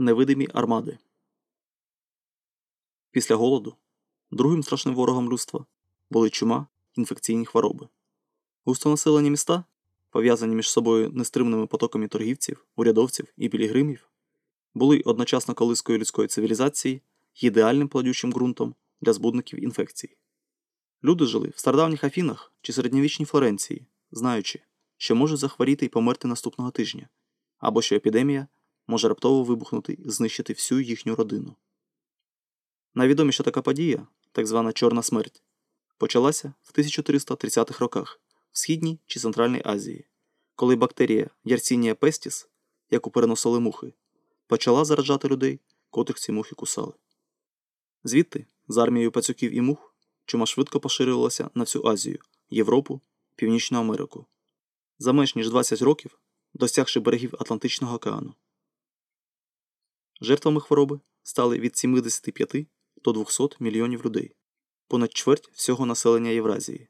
Невидимі армади. Після голоду другим страшним ворогом людства були чума інфекційні хвороби. Густонаселені міста, пов'язані між собою нестримними потоками торгівців, урядовців і пілігримів, були одночасно колискою людської цивілізації ідеальним плодючим ґрунтом для збудників інфекцій. Люди жили в стародавніх Афінах чи середньовічній Флоренції, знаючи, що можуть захворіти і померти наступного тижня, або що епідемія може раптово вибухнути і знищити всю їхню родину. Найвідоміша така подія, так звана Чорна смерть, почалася в 1330-х роках в Східній чи Центральній Азії, коли бактерія Ярсінія пестіс, яку переносили мухи, почала заражати людей, котрих ці мухи кусали. Звідти, з армією пацюків і мух, чума швидко поширювалася на всю Азію, Європу, Північну Америку. За менш ніж 20 років, досягши берегів Атлантичного океану. Жертвами хвороби стали від 75 до 200 мільйонів людей, понад чверть всього населення Євразії.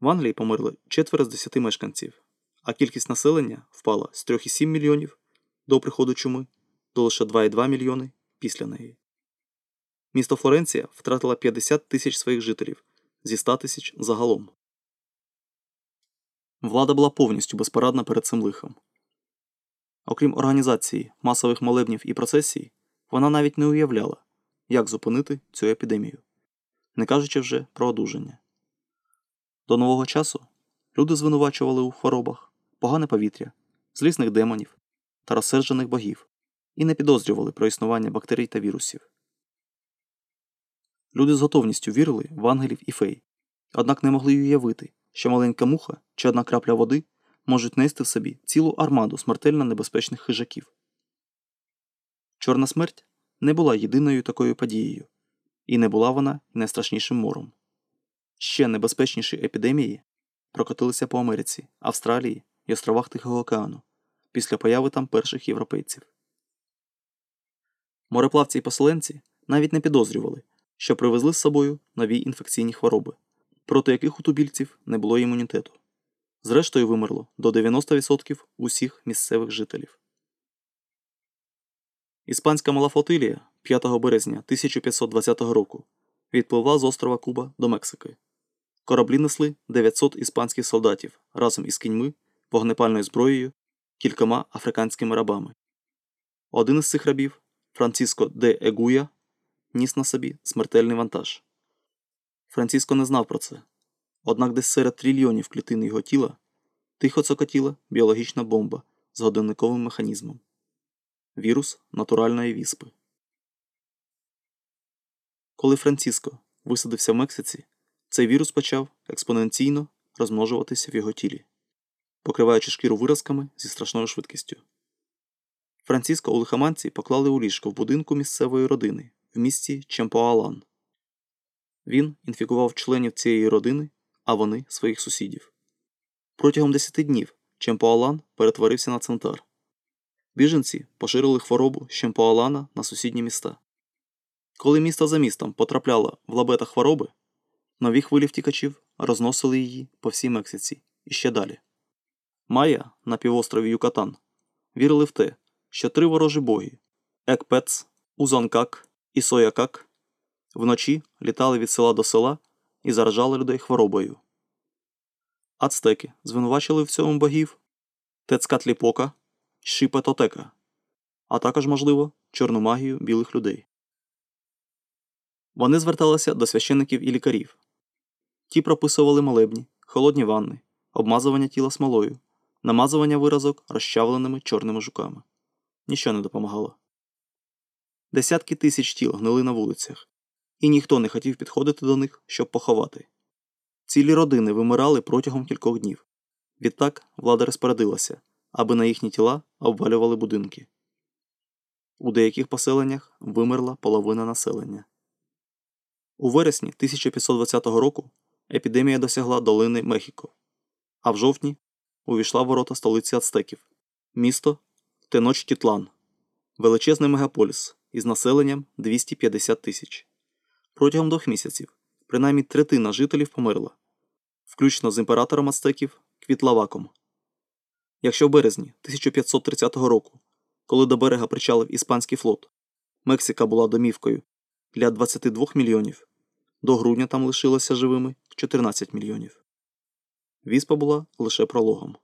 В Англії померли четверо з 10 мешканців, а кількість населення впала з 3,7 мільйонів до приходу чуми до лише 2,2 мільйони після неї. Місто Флоренція втратило 50 тисяч своїх жителів зі 100 тисяч загалом. Влада була повністю безпорадна перед цим лихом. Окрім організації масових молебнів і процесій, вона навіть не уявляла, як зупинити цю епідемію, не кажучи вже про одужання. До нового часу люди звинувачували у хворобах погане повітря, злісних демонів та розсерджених богів і не підозрювали про існування бактерій та вірусів. Люди з готовністю вірили в ангелів і фей, однак не могли уявити, що маленька муха чи одна крапля води можуть нести в собі цілу армаду смертельно небезпечних хижаків. Чорна смерть не була єдиною такою подією, і не була вона найстрашнішим мором. Ще небезпечніші епідемії прокотилися по Америці, Австралії і островах Тихого океану після появи там перших європейців. Мореплавці і поселенці навіть не підозрювали, що привезли з собою нові інфекційні хвороби, проти яких у тубільців не було імунітету. Зрештою вимерло до 90% усіх місцевих жителів. Іспанська мала флотилія 5 березня 1520 року відпливла з острова Куба до Мексики. Кораблі несли 900 іспанських солдатів разом із кіньми, вогнепальною зброєю, кількома африканськими рабами. Один із цих рабів, Франциско де Егуя, ніс на собі смертельний вантаж. Франциско не знав про це, однак десь серед трильйонів клітин його тіла тихо цокотіла біологічна бомба з годинниковим механізмом вірус натуральної віспи. Коли Франциско висадився в Мексиці, цей вірус почав експоненційно розмножуватися в його тілі, покриваючи шкіру виразками зі страшною швидкістю. Франциско у лихоманці поклали у ліжко в будинку місцевої родини в місті Чемпоалан. Він інфікував членів цієї родини, а вони своїх сусідів. Протягом 10 днів Чемпоалан перетворився на центр. Біженці поширили хворобу з Чемпоалана на сусідні міста. Коли місто за містом потрапляло в лабета хвороби, нові хвилі втікачів розносили її по всій Мексиці і ще далі. Майя на півострові Юкатан вірили в те, що три ворожі боги Екпец, Узонкак і Соякак вночі літали від села до села і заражали людей хворобою. Ацтеки звинувачили в цьому богів Тецкатліпока, Шипетотека, а також, можливо, чорну магію білих людей. Вони зверталися до священиків і лікарів. Ті прописували молебні, холодні ванни, обмазування тіла смолою, намазування виразок розчавленими чорними жуками. Ніщо не допомагало. Десятки тисяч тіл гнили на вулицях, і ніхто не хотів підходити до них, щоб поховати. Цілі родини вимирали протягом кількох днів. Відтак влада розпорядилася, аби на їхні тіла обвалювали будинки. У деяких поселеннях вимерла половина населення. У вересні 1520 року епідемія досягла долини Мехіко, а в жовтні увійшла в ворота столиці ацтеків місто Теночтітлан, величезний мегаполіс із населенням 250 тисяч. Протягом двох місяців принаймні третина жителів померла, включно з імператором ацтеків Квітлаваком. Якщо в березні 1530 року коли до берега причалив іспанський флот, Мексика була домівкою для 22 мільйонів, до грудня там лишилося живими 14 мільйонів. Віспа була лише прологом.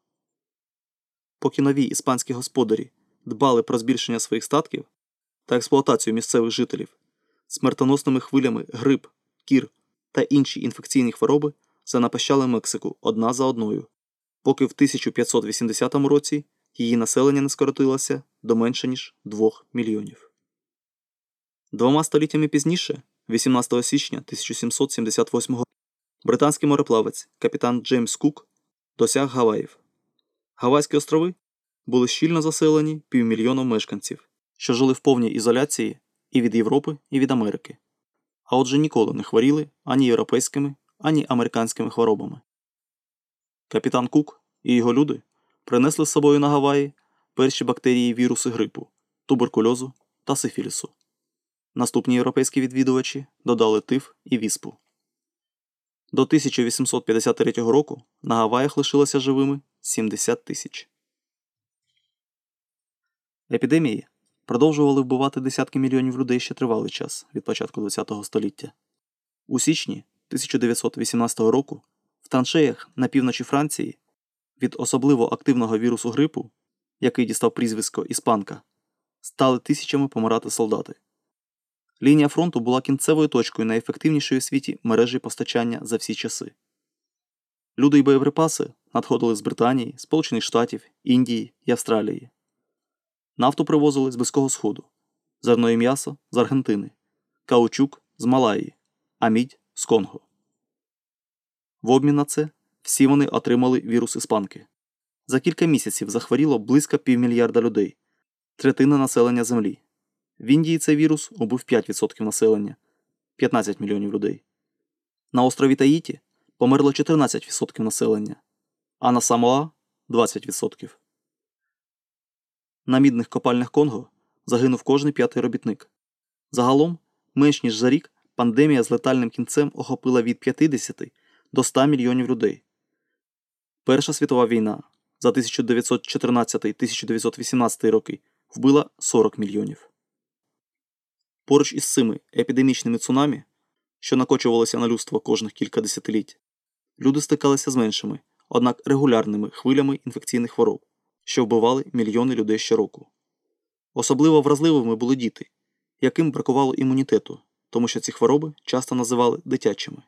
Поки нові іспанські господарі дбали про збільшення своїх статків та експлуатацію місцевих жителів, смертоносними хвилями грип, кір та інші інфекційні хвороби занапащали Мексику одна за одною, поки в 1580 році її населення не скоротилося до менше ніж 2 мільйонів. Двома століттями пізніше, 18 січня 1778 року, британський мореплавець капітан Джеймс Кук досяг Гаваїв. Гавайські острови були щільно заселені півмільйоном мешканців, що жили в повній ізоляції і від Європи, і від Америки, а отже ніколи не хворіли ані європейськими, ані американськими хворобами. Капітан Кук і його люди принесли з собою на Гаваї перші бактерії віруси грипу, туберкульозу та сифілісу. Наступні європейські відвідувачі додали тиф і віспу. До 1853 року на Гаваях лишилося живими 70 тисяч. Епідемії продовжували вбивати десятки мільйонів людей ще тривалий час від початку ХХ століття. У січні 1918 року в траншеях на півночі Франції від особливо активного вірусу грипу, який дістав прізвисько Іспанка, стали тисячами помирати солдати. Лінія фронту була кінцевою точкою найефективнішої у світі мережі постачання за всі часи. Люди й боєприпаси надходили з Британії, Сполучених Штатів, Індії і Австралії. Нафту привозили з Близького Сходу, зерно і м'ясо з Аргентини, каучук з Малаї, а мідь з Конго. В обмін на це всі вони отримали вірус іспанки. За кілька місяців захворіло близько півмільярда людей, третина населення Землі. В Індії цей вірус убив 5% населення 15 мільйонів людей. На острові Таїті померло 14% населення, а на Самоа 20%. На мідних копальнях Конго загинув кожний п'ятий робітник. Загалом, менш ніж за рік, пандемія з летальним кінцем охопила від 50 до 100 мільйонів людей. Перша світова війна за 1914-1918 роки вбила 40 мільйонів. Поруч із цими епідемічними цунамі, що накочувалися на людство кожних кілька десятиліть, люди стикалися з меншими, однак регулярними хвилями інфекційних хвороб, що вбивали мільйони людей щороку. Особливо вразливими були діти, яким бракувало імунітету, тому що ці хвороби часто називали дитячими.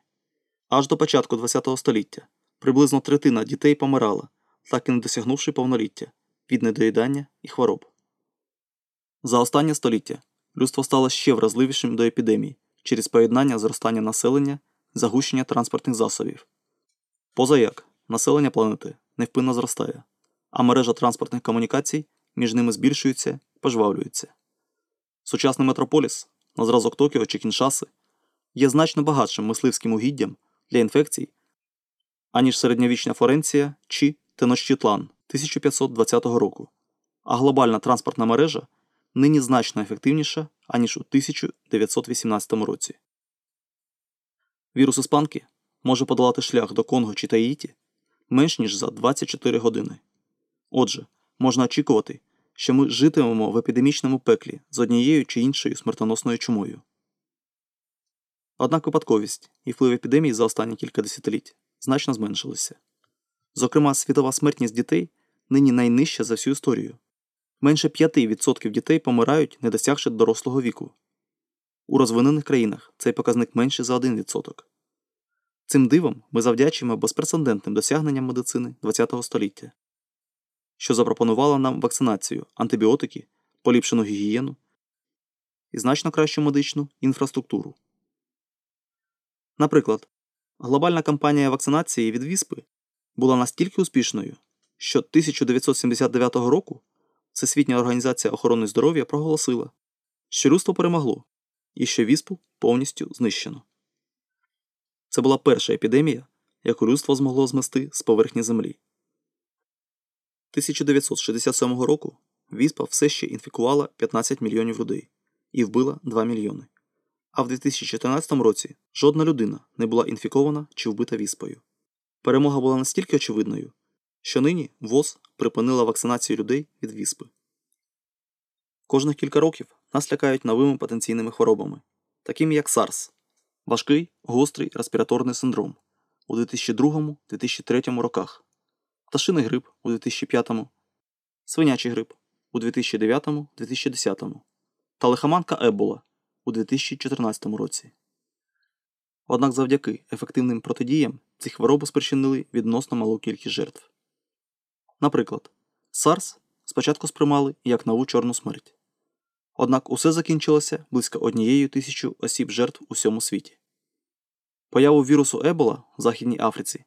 Аж до початку ХХ століття приблизно третина дітей помирала, так і не досягнувши повноліття від недоїдання і хвороб. За останнє століття людство стало ще вразливішим до епідемій через поєднання зростання населення, загущення транспортних засобів. Позаяк населення планети невпинно зростає, а мережа транспортних комунікацій між ними збільшується пожвавлюється. Сучасний метрополіс, на зразок Токіо чи Кіншаси, є значно багатшим мисливським угіддям для інфекцій, аніж середньовічна Флоренція чи Теночтітлан 1520 року, а глобальна транспортна мережа нині значно ефективніша, аніж у 1918 році. Вірус іспанки може подолати шлях до Конго чи Таїті менш ніж за 24 години. Отже, можна очікувати, що ми житимемо в епідемічному пеклі з однією чи іншою смертоносною чумою. Однак випадковість і вплив епідемії за останні кілька десятиліть значно зменшилися. Зокрема, світова смертність дітей нині найнижча за всю історію. Менше 5% дітей помирають, не досягши дорослого віку. У розвинених країнах цей показник менше за 1%. Цим дивом ми завдячуємо безпрецедентним досягненням медицини ХХ століття, що запропонувала нам вакцинацію, антибіотики, поліпшену гігієну і значно кращу медичну інфраструктуру. Наприклад, глобальна кампанія вакцинації від віспи була настільки успішною, що 1979 року Всесвітня організація охорони здоров'я проголосила, що людство перемогло і що віспу повністю знищено. Це була перша епідемія, яку людство змогло змести з поверхні Землі. 1967 року віспа все ще інфікувала 15 мільйонів людей і вбила 2 мільйони. А в 2014 році жодна людина не була інфікована чи вбита віспою. Перемога була настільки очевидною, що нині ВОЗ припинила вакцинацію людей від віспи. Кожних кілька років нас лякають новими потенційними хворобами, такими як SARS, важкий гострий респіраторний синдром у 2002-2003 роках, пташиний грип у 2005, свинячий грип у 2009-2010 та лихоманка Ебола у 2014 році. Однак завдяки ефективним протидіям ці хвороби спричинили відносно малу кількість жертв. Наприклад, SARS спочатку сприймали як нову чорну смерть. Однак усе закінчилося близько однією тисячу осіб жертв у всьому світі. Появу вірусу Ебола в Західній Африці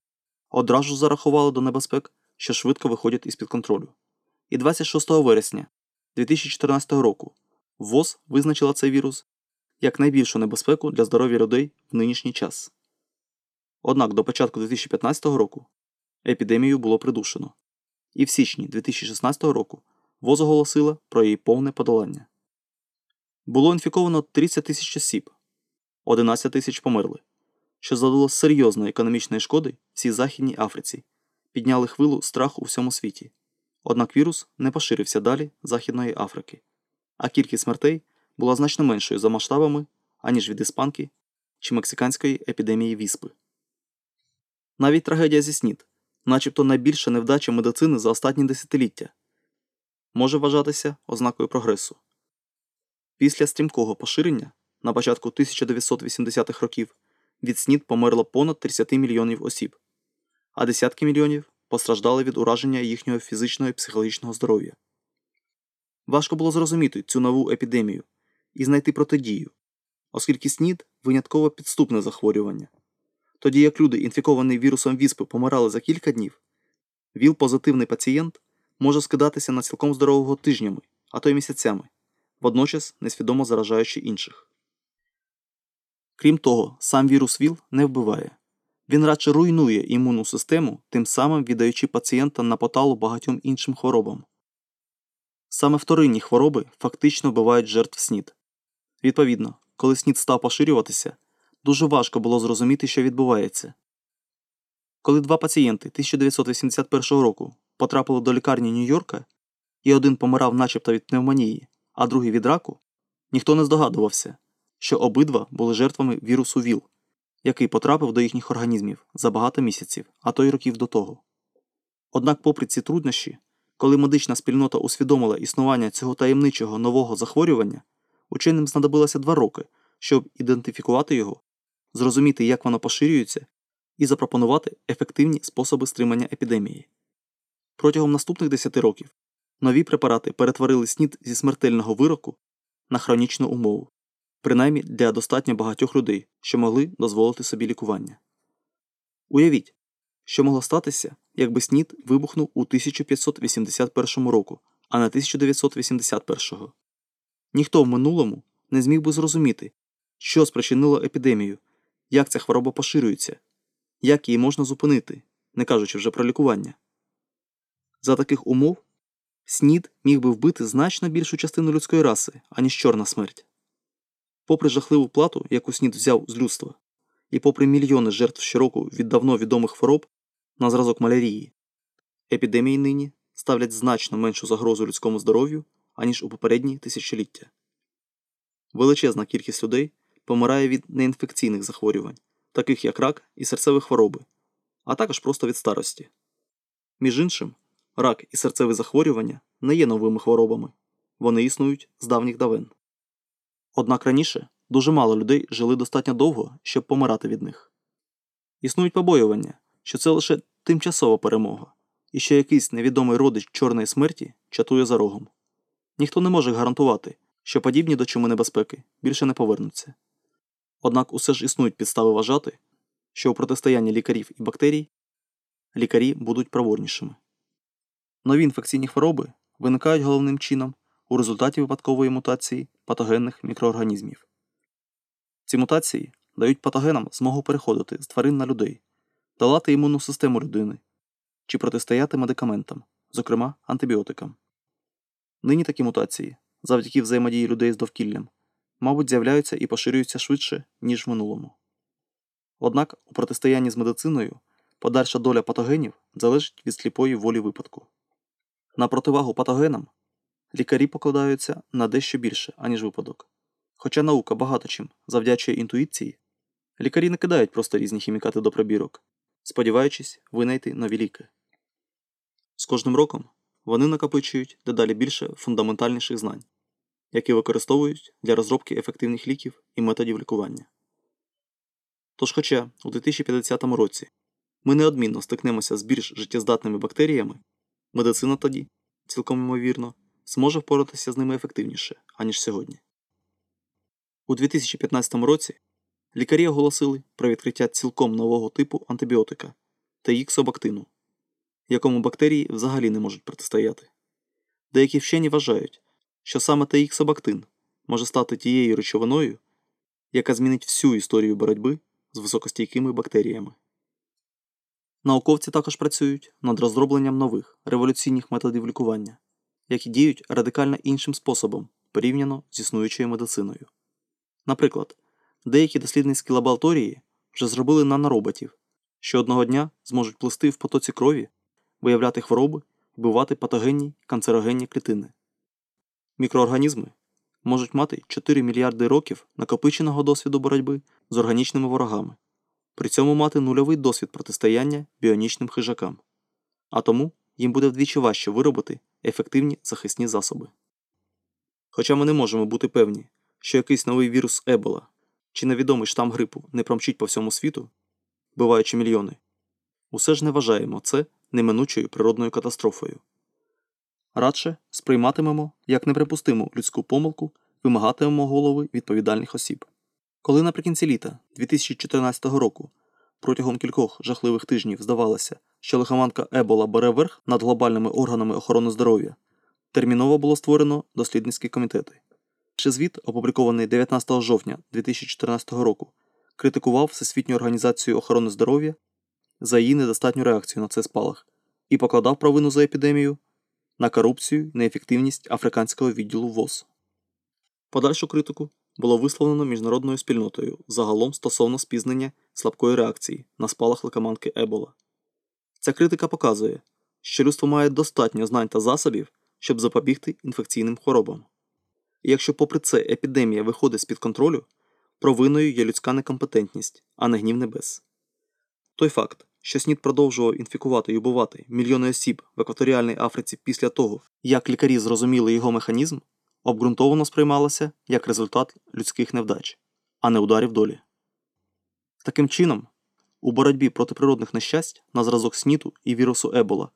одразу зарахували до небезпек, що швидко виходять із під контролю. І 26 вересня 2014 року ВОЗ визначила цей вірус як найбільшу небезпеку для здоров'я людей в нинішній час. Однак до початку 2015 року епідемію було придушено, і в січні 2016 року ВОЗ оголосила про її повне подолання. Було інфіковано 30 тисяч осіб, 11 тисяч померли, що завдало серйозної економічної шкоди всій Західній Африці, підняли хвилу страху у всьому світі. Однак вірус не поширився далі Західної Африки, а кількість смертей була значно меншою за масштабами, аніж від іспанки чи мексиканської епідемії віспи. Навіть трагедія зі СНІД, начебто найбільша невдача медицини за останні десятиліття, може вважатися ознакою прогресу. Після стрімкого поширення на початку 1980-х років від СНІД померло понад 30 мільйонів осіб, а десятки мільйонів постраждали від ураження їхнього фізичного і психологічного здоров'я. Важко було зрозуміти цю нову епідемію і знайти протидію, оскільки СНІД винятково підступне захворювання. Тоді як люди, інфіковані вірусом віспи, помирали за кілька днів, ВІЛ-позитивний пацієнт може скидатися на цілком здорового тижнями, а то й місяцями, водночас несвідомо заражаючи інших. Крім того, сам вірус ВІЛ не вбиває. Він радше руйнує імунну систему, тим самим віддаючи пацієнта на поталу багатьом іншим хворобам. Саме вторинні хвороби фактично вбивають жертв СНІД. Відповідно, коли СНІД став поширюватися, дуже важко було зрозуміти, що відбувається. Коли два пацієнти 1981 року потрапили до лікарні Нью-Йорка, і один помирав начебто від пневмонії, а другий від раку, ніхто не здогадувався, що обидва були жертвами вірусу ВІЛ, який потрапив до їхніх організмів за багато місяців, а то й років до того. Однак, попри ці труднощі, коли медична спільнота усвідомила існування цього таємничого нового захворювання, ученим знадобилося два роки, щоб ідентифікувати його, зрозуміти, як воно поширюється, і запропонувати ефективні способи стримання епідемії. Протягом наступних 10 років нові препарати перетворили снід зі смертельного вироку на хронічну умову, принаймні для достатньо багатьох людей, що могли дозволити собі лікування. Уявіть, що могло статися, якби снід вибухнув у 1581 року, а не 1981. Ніхто в минулому не зміг би зрозуміти, що спричинило епідемію, як ця хвороба поширюється, як її можна зупинити, не кажучи вже про лікування. За таких умов снід міг би вбити значно більшу частину людської раси, аніж чорна смерть. Попри жахливу плату, яку снід взяв з людства, і попри мільйони жертв щороку від давно відомих хвороб на зразок малярії, епідемії нині ставлять значно меншу загрозу людському здоров'ю, аніж у попередні тисячоліття. Величезна кількість людей помирає від неінфекційних захворювань, таких як рак і серцеві хвороби, а також просто від старості. Між іншим, рак і серцеві захворювання не є новими хворобами, вони існують з давніх давен. Однак раніше дуже мало людей жили достатньо довго, щоб помирати від них. Існують побоювання, що це лише тимчасова перемога, і що якийсь невідомий родич чорної смерті чатує за рогом. Ніхто не може гарантувати, що подібні до чому небезпеки більше не повернуться. Однак усе ж існують підстави вважати, що у протистоянні лікарів і бактерій лікарі будуть проворнішими. Нові інфекційні хвороби виникають головним чином у результаті випадкової мутації патогенних мікроорганізмів. Ці мутації дають патогенам змогу переходити з тварин на людей, долати імунну систему людини чи протистояти медикаментам, зокрема антибіотикам. Нині такі мутації, завдяки взаємодії людей з довкіллям, мабуть, з'являються і поширюються швидше, ніж в минулому. Однак у протистоянні з медициною подальша доля патогенів залежить від сліпої волі випадку. На противагу патогенам лікарі покладаються на дещо більше, аніж випадок. Хоча наука багато чим завдячує інтуїції, лікарі не кидають просто різні хімікати до пробірок, сподіваючись винайти нові ліки. З кожним роком вони накопичують дедалі більше фундаментальніших знань, які використовують для розробки ефективних ліків і методів лікування. Тож, хоча у 2050 році ми неодмінно стикнемося з більш життєздатними бактеріями, медицина тоді, цілком ймовірно, зможе впоратися з ними ефективніше, аніж сьогодні. У 2015 році лікарі оголосили про відкриття цілком нового типу антибіотика теїксобактину, якому бактерії взагалі не можуть протистояти. Деякі вчені вважають, що саме теїксобактин може стати тією речовиною, яка змінить всю історію боротьби з високостійкими бактеріями. Науковці також працюють над розробленням нових революційних методів лікування, які діють радикально іншим способом порівняно з існуючою медициною. Наприклад, деякі дослідницькі лабораторії вже зробили нанороботів, що одного дня зможуть плисти в потоці крові, виявляти хвороби вбивати патогенні канцерогенні клітини. Мікроорганізми можуть мати 4 мільярди років накопиченого досвіду боротьби з органічними ворогами, при цьому мати нульовий досвід протистояння біонічним хижакам, а тому їм буде вдвічі важче виробити ефективні захисні засоби. Хоча ми не можемо бути певні, що якийсь новий вірус Ебола чи невідомий штам грипу не промчить по всьому світу, вбиваючи мільйони, усе ж не вважаємо це неминучою природною катастрофою. Радше сприйматимемо як неприпустиму людську помилку, вимагатимемо голови відповідальних осіб. Коли наприкінці літа 2014 року протягом кількох жахливих тижнів здавалося, що лихоманка Ебола бере верх над глобальними органами охорони здоров'я, терміново було створено дослідницькі комітети. Чи звіт, опублікований 19 жовтня 2014 року, критикував Всесвітню організацію охорони здоров'я за її недостатню реакцію на цей спалах і покладав провину за епідемію на корупцію і неефективність африканського відділу ВОЗ. Подальшу критику було висловлено міжнародною спільнотою загалом стосовно спізнення слабкої реакції на спалах ликоманки Ебола. Ця критика показує, що людство має достатньо знань та засобів, щоб запобігти інфекційним хворобам. І якщо, попри це, епідемія виходить з під контролю, провиною є людська некомпетентність, а не гнів небес. Той факт, що СНІД продовжував інфікувати і убивати мільйони осіб в екваторіальній Африці після того, як лікарі зрозуміли його механізм, обґрунтовано сприймалося як результат людських невдач, а не ударів долі. Таким чином, у боротьбі проти природних нещасть на зразок СНІДу і вірусу Ебола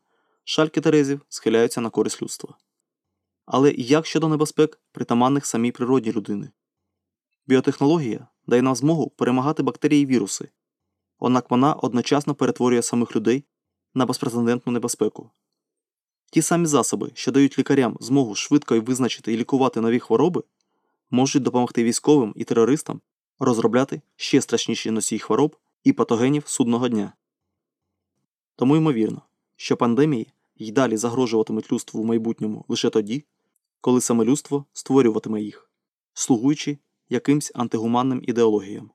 шальки Терезів схиляються на користь людства. Але як щодо небезпек, притаманних самій природі людини? Біотехнологія дає нам змогу перемагати бактерії і віруси, однак вона одночасно перетворює самих людей на безпрецедентну небезпеку. Ті самі засоби, що дають лікарям змогу швидко і визначити і лікувати нові хвороби, можуть допомогти військовим і терористам розробляти ще страшніші носії хвороб і патогенів судного дня. Тому ймовірно, що пандемії й далі загрожуватимуть людству в майбутньому лише тоді, коли саме людство створюватиме їх, слугуючи якимсь антигуманним ідеологіям.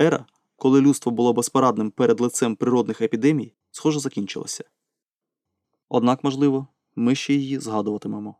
Ера, коли людство було безпорадним перед лицем природних епідемій, схоже закінчилася. Однак, можливо, ми ще її згадуватимемо.